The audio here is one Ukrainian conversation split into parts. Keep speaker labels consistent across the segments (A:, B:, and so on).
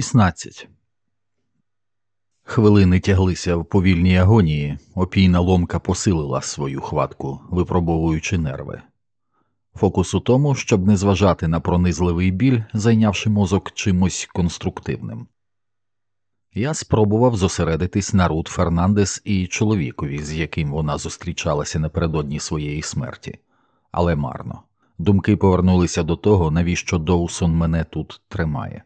A: 16. Хвилини тяглися в повільній агонії, опійна ломка посилила свою хватку, випробовуючи нерви. Фокус у тому, щоб не зважати на пронизливий біль, зайнявши мозок чимось конструктивним. Я спробував зосередитись на Рут Фернандес і чоловікові, з яким вона зустрічалася напередодні своєї смерті, але марно. Думки повернулися до того, навіщо Доусон мене тут тримає.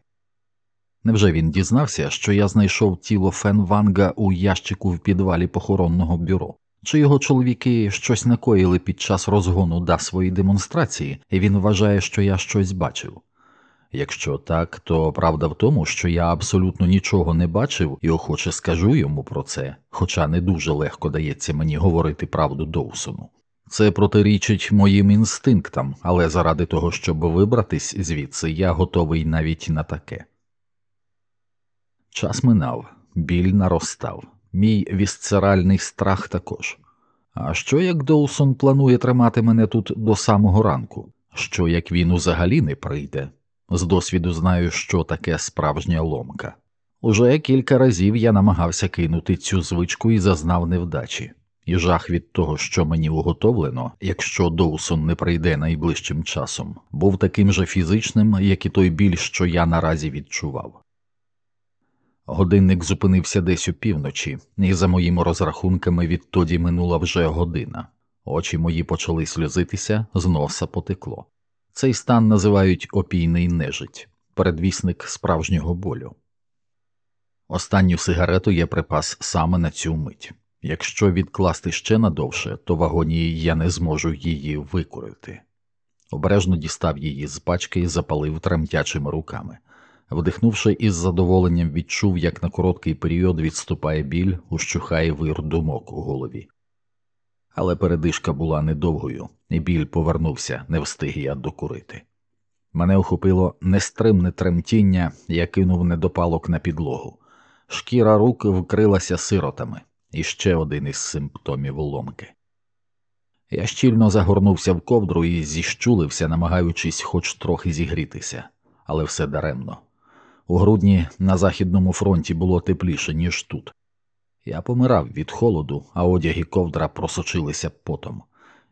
A: Невже він дізнався, що я знайшов тіло Фен Ванга у ящику в підвалі похоронного бюро? Чи його чоловіки щось накоїли під час розгону да свої демонстрації, і він вважає, що я щось бачив? Якщо так, то правда в тому, що я абсолютно нічого не бачив і охоче скажу йому про це, хоча не дуже легко дається мені говорити правду Доусону. Це протирічить моїм інстинктам, але заради того, щоб вибратись звідси, я готовий навіть на таке. Час минав, біль наростав, мій вісцеральний страх також. А що як Доусон планує тримати мене тут до самого ранку? Що як він взагалі не прийде? З досвіду знаю, що таке справжня ломка. Уже кілька разів я намагався кинути цю звичку і зазнав невдачі, і жах від того, що мені уготовлено, якщо Доусон не прийде найближчим часом, був таким же фізичним, як і той біль, що я наразі відчував. Годинник зупинився десь у півночі, і за моїми розрахунками відтоді минула вже година. Очі мої почали сльозитися, з носа потекло. Цей стан називають опійний нежить, передвісник справжнього болю. Останню сигарету я припас саме на цю мить. Якщо відкласти ще надовше, то в агонії я не зможу її викурити. Обережно дістав її з пачки і запалив тремтячими руками. Вдихнувши із задоволенням, відчув, як на короткий період відступає біль, ущухає вир думок у голові. Але передишка була недовгою, і біль повернувся, не встиг я докурити. Мене охопило нестримне тремтіння, я кинув недопалок на підлогу. Шкіра рук вкрилася сиротами, і ще один із симптомів ломки. Я щільно загорнувся в ковдру і зіщулився, намагаючись хоч трохи зігрітися, але все даремно. У грудні на Західному фронті було тепліше, ніж тут. Я помирав від холоду, а одяг і ковдра просочилися потом.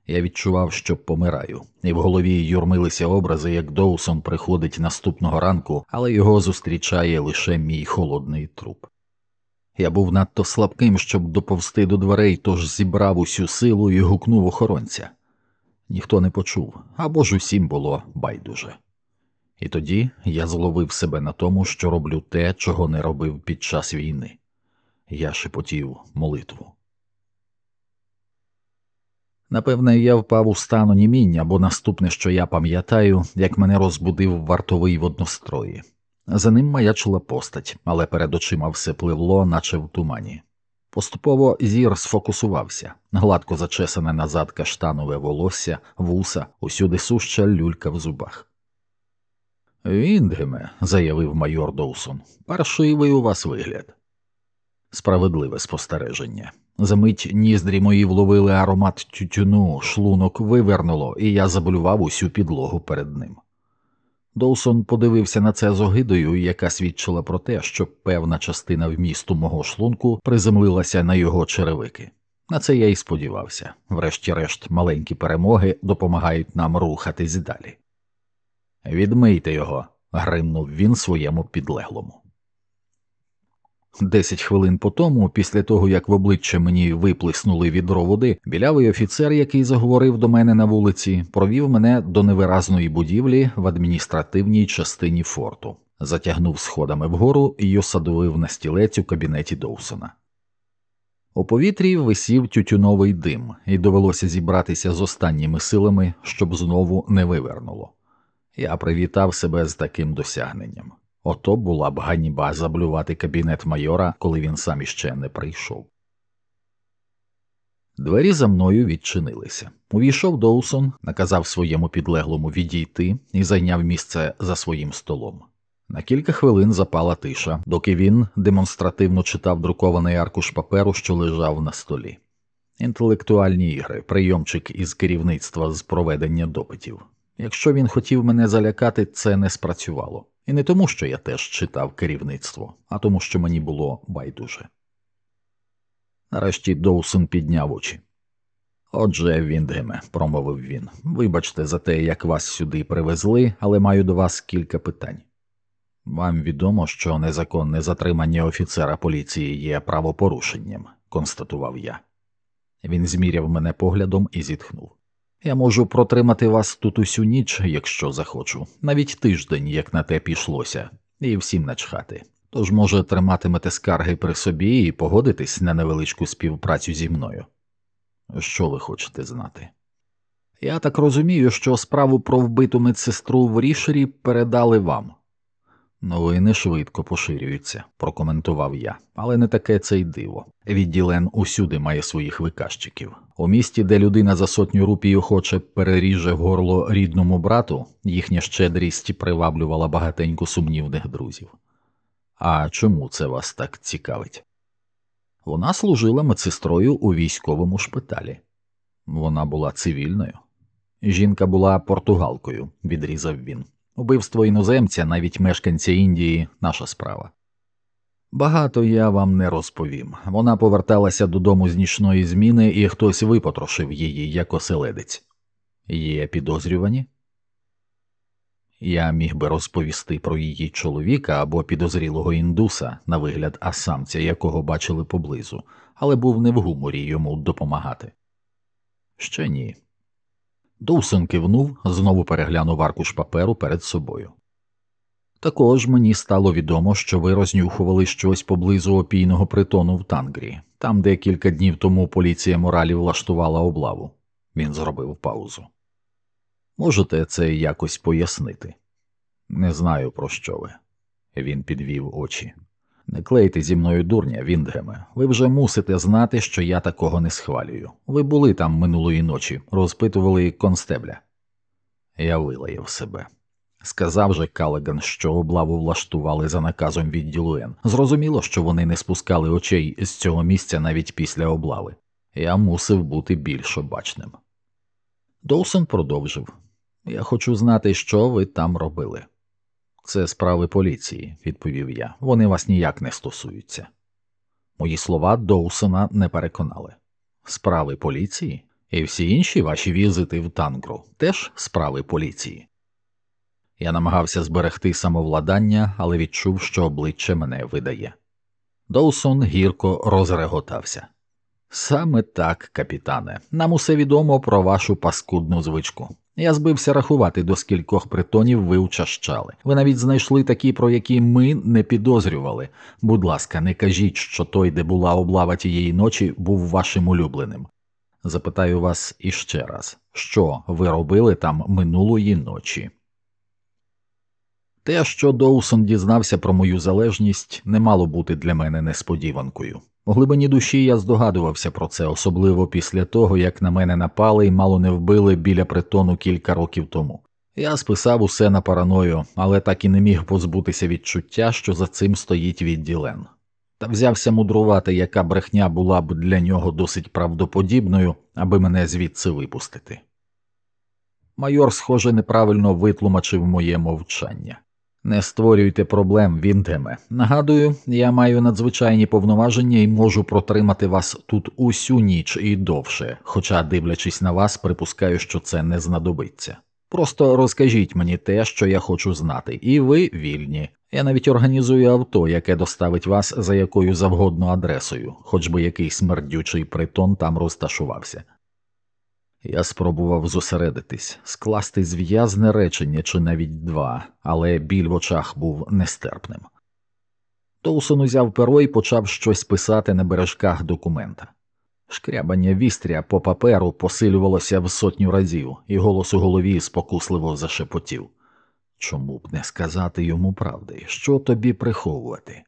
A: Я відчував, що помираю, і в голові юрмилися образи, як Доусон приходить наступного ранку, але його зустрічає лише мій холодний труп. Я був надто слабким, щоб доповсти до дверей, тож зібрав усю силу і гукнув охоронця. Ніхто не почув або ж усім було байдуже. І тоді я зловив себе на тому, що роблю те, чого не робив під час війни. Я шепотів молитву. Напевне, я впав у стан оніміння, бо наступне, що я пам'ятаю, як мене розбудив вартовий в однострої. За ним маячила постать, але перед очима все пливло, наче в тумані. Поступово зір сфокусувався, гладко зачесане назад каштанове волосся, вуса, усюди суща люлька в зубах. Віндгеме, заявив майор Доусон, паршивий у вас вигляд. Справедливе спостереження. Замить ніздрі мої вловили аромат тютюну, шлунок вивернуло, і я заблював усю підлогу перед ним. Доусон подивився на це з огидою, яка свідчила про те, що певна частина вмісту мого шлунку приземлилася на його черевики. На це я й сподівався, врешті-решт, маленькі перемоги допомагають нам рухатись далі. Відмийте його, гримнув він своєму підлеглому. Десять хвилин по тому, після того як в обличчя мені виплеснули відро води, білявий офіцер, який заговорив до мене на вулиці, провів мене до невиразної будівлі в адміністративній частині форту, затягнув сходами вгору і осадовив на стілець у кабінеті Доусона. У повітрі висів тютюновий дим, і довелося зібратися з останніми силами, щоб знову не вивернуло. Я привітав себе з таким досягненням. Ото була б ганіба заблювати кабінет майора, коли він сам іще не прийшов. Двері за мною відчинилися. Увійшов Доусон, наказав своєму підлеглому відійти і зайняв місце за своїм столом. На кілька хвилин запала тиша, доки він демонстративно читав друкований аркуш паперу, що лежав на столі. Інтелектуальні ігри, прийомчик із керівництва з проведення допитів. Якщо він хотів мене залякати, це не спрацювало. І не тому, що я теж читав керівництво, а тому, що мені було байдуже. Нарешті Доусон підняв очі. Отже, Віндгеме, промовив він, вибачте за те, як вас сюди привезли, але маю до вас кілька питань. Вам відомо, що незаконне затримання офіцера поліції є правопорушенням, констатував я. Він зміряв мене поглядом і зітхнув. Я можу протримати вас тут усю ніч, якщо захочу, навіть тиждень, як на те пішлося, і всім начхати. Тож, може, триматимете скарги при собі і погодитись на невеличку співпрацю зі мною. Що ви хочете знати? Я так розумію, що справу про вбиту медсестру в рішері передали вам. Новини швидко поширюються, прокоментував я, але не таке це й диво. Відділен усюди має своїх виказчиків. У місті, де людина за сотню рупій охоче переріже горло рідному брату, їхня щедрість приваблювала багатенько сумнівних друзів. А чому це вас так цікавить? Вона служила медсестрою у військовому шпиталі. Вона була цивільною. Жінка була португалкою, відрізав він. Убивство іноземця, навіть мешканця Індії, наша справа. Багато я вам не розповім. Вона поверталася додому з нічної зміни, і хтось випотрошив її як оселедець. Є підозрювані? Я міг би розповісти про її чоловіка або підозрілого індуса, на вигляд асамця, якого бачили поблизу, але був не в гуморі йому допомагати. Ще ні. Доусон кивнув, знову переглянув аркуш паперу перед собою. Також мені стало відомо, що ви рознюхували щось поблизу опійного притону в Тангрі, там, де кілька днів тому поліція моралі влаштувала облаву. Він зробив паузу. Можете це якось пояснити? Не знаю, про що ви. Він підвів очі. Не клейте зі мною дурня, Віндгеме. Ви вже мусите знати, що я такого не схвалюю. Ви були там минулої ночі, розпитували констебля. Я вилаяв себе. Сказав же Калеган, що облаву влаштували за наказом відділу Н. Зрозуміло, що вони не спускали очей з цього місця навіть після облави. Я мусив бути більш обачним. Доусон продовжив Я хочу знати, що ви там робили. Це справи поліції, відповів я. Вони вас ніяк не стосуються. Мої слова Доусона не переконали. Справи поліції і всі інші ваші візити в Тангру теж справи поліції. Я намагався зберегти самовладання, але відчув, що обличчя мене видає. Доусон гірко розреготався. Саме так, капітане, нам усе відомо про вашу паскудну звичку. Я збився рахувати, до скількох притонів ви учащали. Ви навіть знайшли такі, про які ми не підозрювали. Будь ласка, не кажіть, що той, де була облава тієї ночі, був вашим улюбленим. Запитаю вас іще раз, що ви робили там минулої ночі? Те, що Доусон дізнався про мою залежність, не мало бути для мене несподіванкою. У глибині душі я здогадувався про це, особливо після того, як на мене напали і мало не вбили біля притону кілька років тому. Я списав усе на параною, але так і не міг позбутися відчуття, що за цим стоїть відділен. Та взявся мудрувати, яка брехня була б для нього досить правдоподібною, аби мене звідси випустити. Майор, схоже, неправильно витлумачив моє мовчання. Не створюйте проблем, Віндеме. Нагадую, я маю надзвичайні повноваження і можу протримати вас тут усю ніч і довше, хоча, дивлячись на вас, припускаю, що це не знадобиться. Просто розкажіть мені те, що я хочу знати, і ви вільні. Я навіть організую авто, яке доставить вас за якою завгодно адресою, хоч би який смердючий притон там розташувався. Я спробував зосередитись, скласти зв'язне речення чи навіть два, але біль в очах був нестерпним. Тоусон узяв перо і почав щось писати на бережках документа. Шкрябання вістря по паперу посилювалося в сотню разів, і голос у голові спокусливо зашепотів. Чому б не сказати йому правди, що тобі приховувати?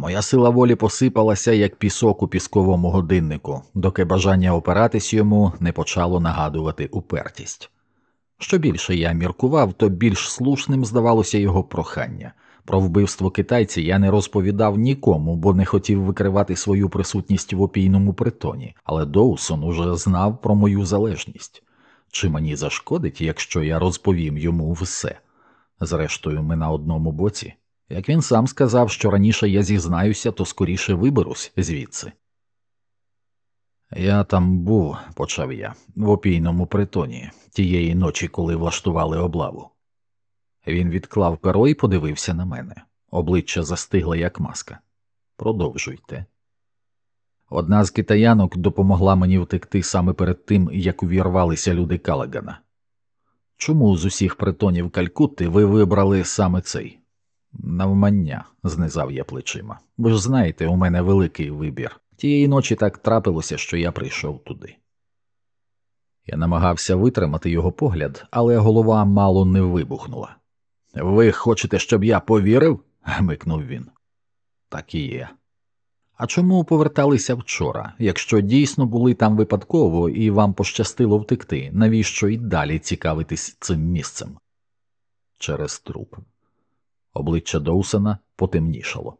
A: Моя сила волі посипалася, як пісок у пісковому годиннику, доки бажання опиратись йому не почало нагадувати упертість. Що більше я міркував, то більш слушним здавалося його прохання. Про вбивство китайця я не розповідав нікому, бо не хотів викривати свою присутність в опійному притоні, але Доусон уже знав про мою залежність. Чи мені зашкодить, якщо я розповім йому все? Зрештою, ми на одному боці. Як він сам сказав, що раніше я зізнаюся, то скоріше виберусь звідси. Я там був, почав я, в опійному притоні, тієї ночі, коли влаштували облаву. Він відклав перо і подивився на мене. Обличчя застигло, як маска. Продовжуйте. Одна з китаянок допомогла мені втекти саме перед тим, як увірвалися люди Калагана. Чому з усіх притонів Калькутти ви вибрали саме цей? Навмання, знизав я плечима. Ви ж знаєте, у мене великий вибір. Тієї ночі так трапилося, що я прийшов туди. Я намагався витримати його погляд, але голова мало не вибухнула. Ви хочете, щоб я повірив? гмикнув він. Так і є. А чому поверталися вчора? Якщо дійсно були там випадково і вам пощастило втекти, навіщо й далі цікавитись цим місцем? Через труп. Обличчя Доусона потемнішало.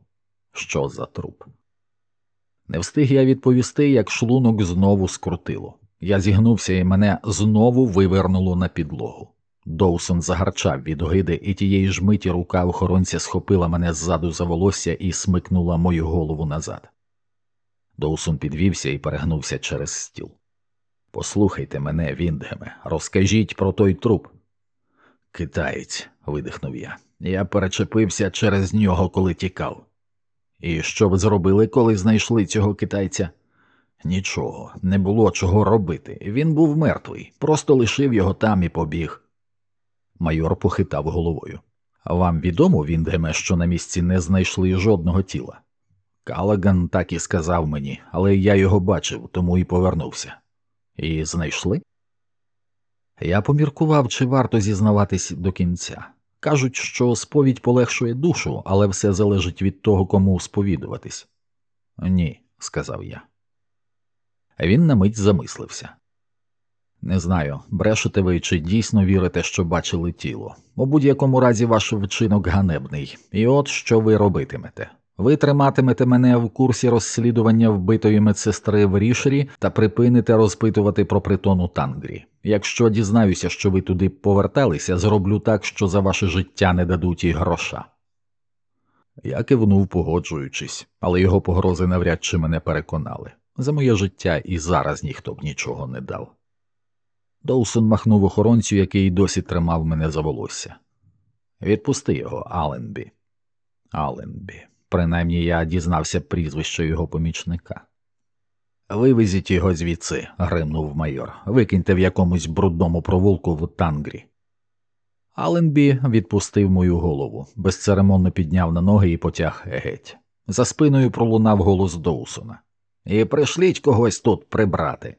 A: Що за труп? Не встиг я відповісти, як шлунок знову скрутило. Я зігнувся і мене знову вивернуло на підлогу. Доусон загарчав від огиди, і тієї ж миті рука охоронця схопила мене ззаду за волосся і смикнула мою голову назад. Доусон підвівся і перегнувся через стіл. Послухайте мене, Віндгеме, розкажіть про той труп. Китаєць, видихнув я. Я перечепився через нього, коли тікав. І що ви зробили, коли знайшли цього китайця? Нічого, не було чого робити. Він був мертвий, просто лишив його там і побіг. Майор похитав головою. Вам відомо, Віндгеме, що на місці не знайшли жодного тіла? Калаган так і сказав мені, але я його бачив, тому і повернувся. І знайшли? Я поміркував, чи варто зізнаватись до кінця. Кажуть, що сповідь полегшує душу, але все залежить від того, кому сповідуватись. Ні, сказав я. Він на мить замислився. Не знаю, брешете ви чи дійсно вірите, що бачили тіло. У будь-якому разі ваш вчинок ганебний, і от що ви робитимете. Ви триматимете мене в курсі розслідування вбитої медсестри в рішері та припините розпитувати про притон у Тангрі. Якщо дізнаюся, що ви туди поверталися, зроблю так, що за ваше життя не дадуть і гроша. Я кивнув, погоджуючись, але його погрози навряд чи мене переконали. За моє життя і зараз ніхто б нічого не дав. Доусон махнув охоронцю, який досі тримав мене за волосся. Відпусти його, Аленбі. Аленбі. Принаймні я дізнався прізвище його помічника. Вивезіть його звідси, гримнув майор. Викиньте в якомусь брудному провулку в тангрі. Аленбі відпустив мою голову, безцеремонно підняв на ноги і потяг геть. За спиною пролунав голос Доусона. І пришліть когось тут прибрати.